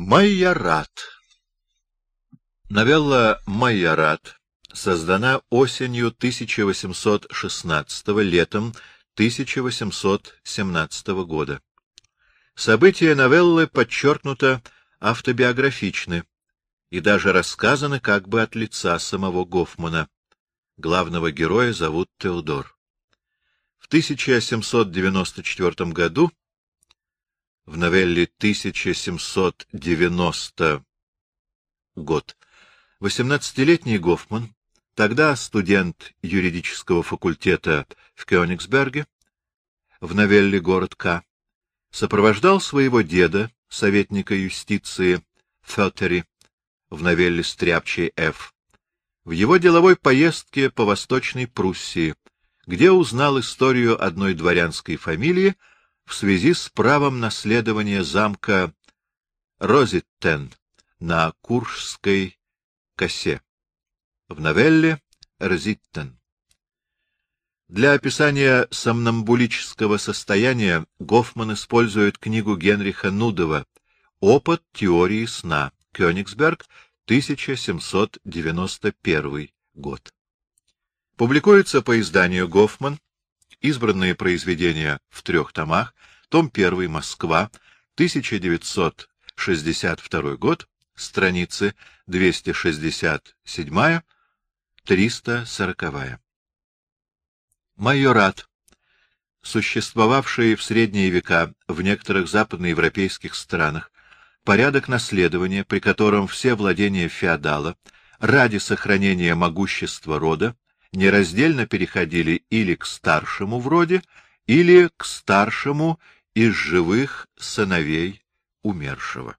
Майорат Новелла «Майорат» создана осенью 1816 летом 1817 года. События новеллы подчеркнуто автобиографичны и даже рассказаны как бы от лица самого Гофмана. Главного героя зовут Теодор. В 1794 году в новелле 1790 год. 18-летний Гофман, тогда студент юридического факультета в Кёнигсберге, в новелле «Город К», сопровождал своего деда, советника юстиции Феттери, в новелле «Стряпчий Ф», в его деловой поездке по Восточной Пруссии, где узнал историю одной дворянской фамилии, в связи с правом наследования замка Розиттен на Куршской косе. В новелле Розиттен. Для описания сомнамбулического состояния Гофман использует книгу Генриха Нудова «Опыт теории сна. Кёнигсберг, 1791 год». Публикуется по изданию Гофман Избранные произведения в трех томах. Том 1. Москва. 1962 год. Страницы 267-340. Майорат, существовавший в средние века в некоторых западноевропейских странах, порядок наследования, при котором все владения феодала ради сохранения могущества рода нераздельно переходили или к старшему в роде, или к старшему из живых сыновей умершего.